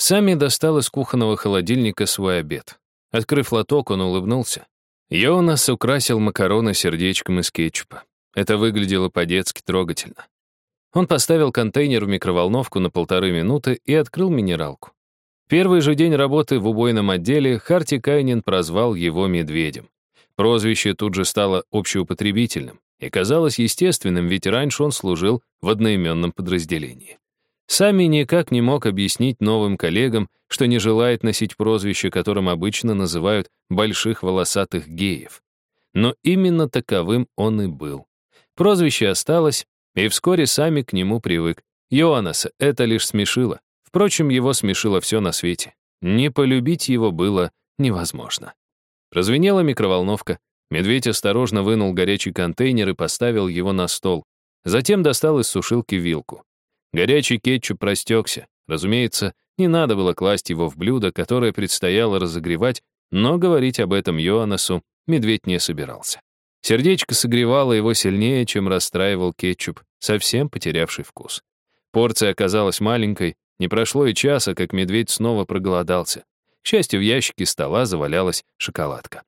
Сами достал из кухонного холодильника свой обед. Открыв лоток, он улыбнулся. Йонас украсил макароны сердечком из кетчупа. Это выглядело по-детски трогательно. Он поставил контейнер в микроволновку на полторы минуты и открыл минералку. Первый же день работы в убойном отделе Харти Кайнин прозвал его «медведем». Прозвище тут же стало общеупотребительным и казалось естественным, ведь раньше он служил в одноименном подразделении. Сами никак не мог объяснить новым коллегам, что не желает носить прозвище, которым обычно называют больших волосатых геев. Но именно таковым он и был. Прозвище осталось, и вскоре сами к нему привык. Йоаннеса это лишь смешило. Впрочем, его смешило все на свете. Не полюбить его было невозможно. Прозвенела микроволновка. Медведь осторожно вынул горячий контейнер и поставил его на стол. Затем достал из сушилки вилку. Горячий кетчуп простекся. Разумеется, не надо было класть его в блюдо, которое предстояло разогревать, но говорить об этом Йоаннесу медведь не собирался. Сердечко согревало его сильнее, чем расстраивал кетчуп, совсем потерявший вкус. Порция оказалась маленькой, не прошло и часа, как медведь снова проголодался. К счастью, в ящике стола завалялась шоколадка.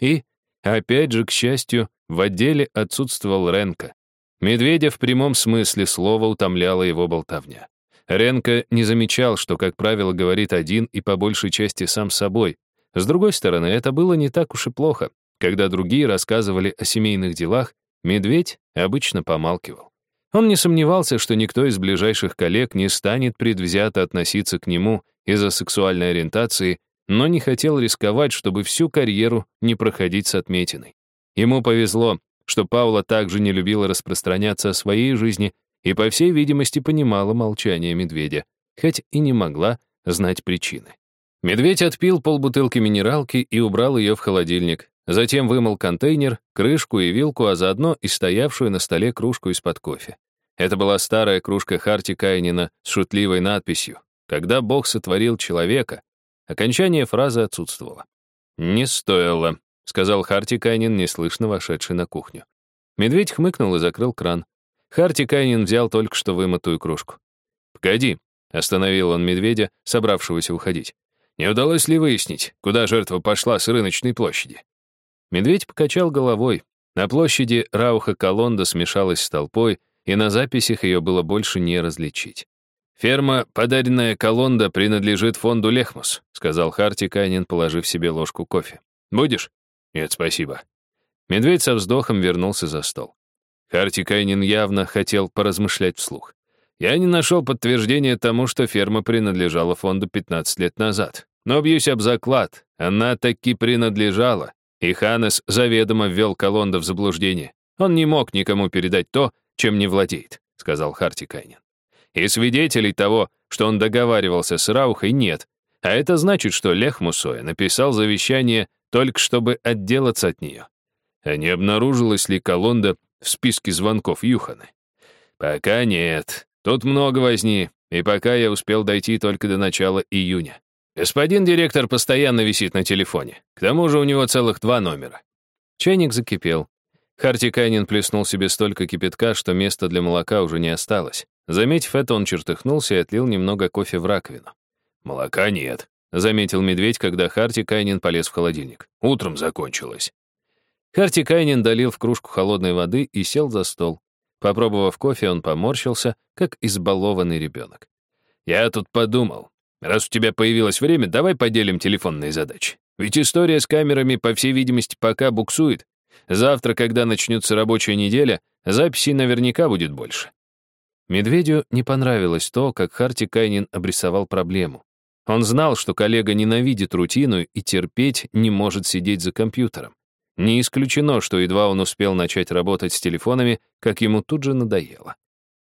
И, опять же, к счастью, в отделе отсутствовал Ренко. Медведя в прямом смысле слова утомляла его болтовня. Ренко не замечал, что, как правило, говорит один и по большей части сам собой. С другой стороны, это было не так уж и плохо. Когда другие рассказывали о семейных делах, медведь обычно помалкивал. Он не сомневался, что никто из ближайших коллег не станет предвзято относиться к нему из-за сексуальной ориентации, но не хотел рисковать, чтобы всю карьеру не проходить с отметиной. Ему повезло, что Паула также не любила распространяться о своей жизни и, по всей видимости, понимала молчание медведя, хоть и не могла знать причины. Медведь отпил полбутылки минералки и убрал ее в холодильник, затем вымыл контейнер, крышку и вилку, а заодно и стоявшую на столе кружку из-под кофе. Это была старая кружка Харти Кайнина с шутливой надписью «Когда Бог сотворил человека», окончание фразы отсутствовало. «Не стоило», — сказал Харти Кайнин, неслышно вошедший на кухню. Медведь хмыкнул и закрыл кран. Харти Кайнин взял только что вымытую кружку. «Погоди», — остановил он медведя, собравшегося уходить. «Не удалось ли выяснить, куда жертва пошла с рыночной площади?» Медведь покачал головой. На площади Рауха Колонда смешалась с толпой, и на записях ее было больше не различить. «Ферма, подаренная Колонда, принадлежит фонду Лехмус», сказал Харти Кайнин, положив себе ложку кофе. «Будешь?» «Нет, спасибо». Медведь со вздохом вернулся за стол. Харти Кайнин явно хотел поразмышлять вслух. Я не нашел подтверждения тому, что ферма принадлежала фонду 15 лет назад. Но бьюсь об заклад, она таки принадлежала, и Ханес заведомо ввел Колонда в заблуждение. Он не мог никому передать то, чем не владеет, сказал Харти Кайнин. И свидетелей того, что он договаривался с Раухой, нет. А это значит, что Лех Мусоя написал завещание только чтобы отделаться от нее. А не обнаружилась ли Колонда в списке звонков Юханы? Пока нет. Тут много возни, и пока я успел дойти только до начала июня. Господин директор постоянно висит на телефоне. К тому же у него целых два номера. Чайник закипел. Харти Кайнин плеснул себе столько кипятка, что места для молока уже не осталось. Заметив это, он чертыхнулся и отлил немного кофе в раковину. «Молока нет», — заметил медведь, когда Харти Кайнин полез в холодильник. «Утром закончилось». Харти Кайнин долил в кружку холодной воды и сел за стол. Попробовав кофе, он поморщился, как избалованный ребенок. «Я тут подумал. Раз у тебя появилось время, давай поделим телефонные задачи. Ведь история с камерами, по всей видимости, пока буксует. Завтра, когда начнется рабочая неделя, записей наверняка будет больше. Медведю не понравилось то, как Харти Кайнин обрисовал проблему. Он знал, что коллега ненавидит рутину и терпеть не может сидеть за компьютером. Не исключено, что едва он успел начать работать с телефонами, как ему тут же надоело.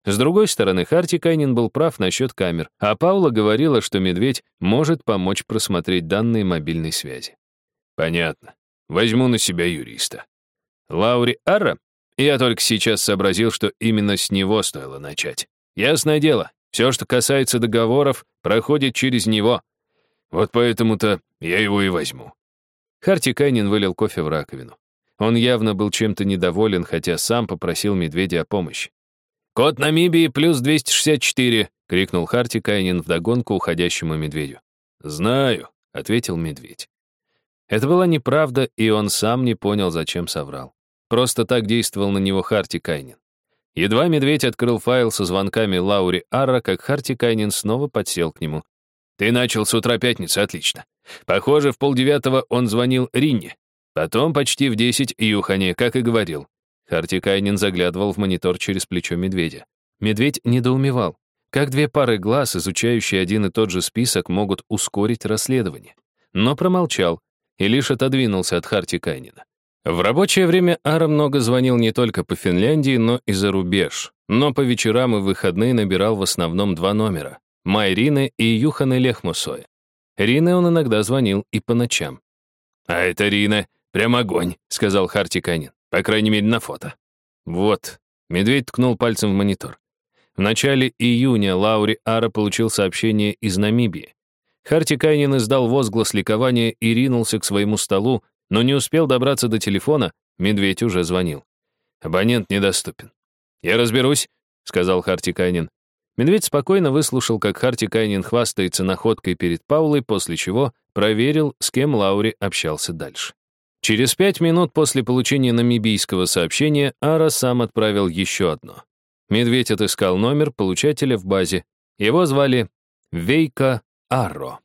С другой стороны, Харти Кайнин был прав насчет камер, а Паула говорила, что медведь может помочь просмотреть данные мобильной связи. Понятно. Возьму на себя юриста. Лаури Арра? Я только сейчас сообразил, что именно с него стоило начать. Ясное дело, все, что касается договоров, проходит через него. Вот поэтому-то я его и возьму. Харти Кайнин вылил кофе в раковину. Он явно был чем-то недоволен, хотя сам попросил медведя о помощи. «Код Намибии плюс 264!» — крикнул Харти Кайнин вдогонку уходящему медведю. «Знаю», — ответил медведь. Это была неправда, и он сам не понял, зачем соврал. Просто так действовал на него Харти Кайнин. Едва медведь открыл файл со звонками Лаури Арра, как Харти Кайнин снова подсел к нему. «Ты начал с утра пятницы, отлично. Похоже, в полдевятого он звонил Ринне. Потом почти в десять Юхане, как и говорил». Харти Кайнин заглядывал в монитор через плечо медведя. Медведь недоумевал. Как две пары глаз, изучающие один и тот же список, могут ускорить расследование? Но промолчал и лишь отодвинулся от Харти Кайнина. В рабочее время Ара много звонил не только по Финляндии, но и за рубеж. Но по вечерам и выходные набирал в основном два номера — Майрины и Юханы Лехмусоя. Рине он иногда звонил и по ночам. «А это Рина, прям огонь», — сказал Харти Канин. «По крайней мере, на фото». «Вот». Медведь ткнул пальцем в монитор. В начале июня Лаури Ара получил сообщение из Намибии. Харти Кайнин издал возглас ликования и ринулся к своему столу, но не успел добраться до телефона, медведь уже звонил. Абонент недоступен. «Я разберусь», — сказал Харти Кайнин. Медведь спокойно выслушал, как Харти Кайнин хвастается находкой перед Паулой, после чего проверил, с кем Лаури общался дальше. Через пять минут после получения намибийского сообщения Ара сам отправил еще одно. Медведь отыскал номер получателя в базе. Его звали Вейка Арро.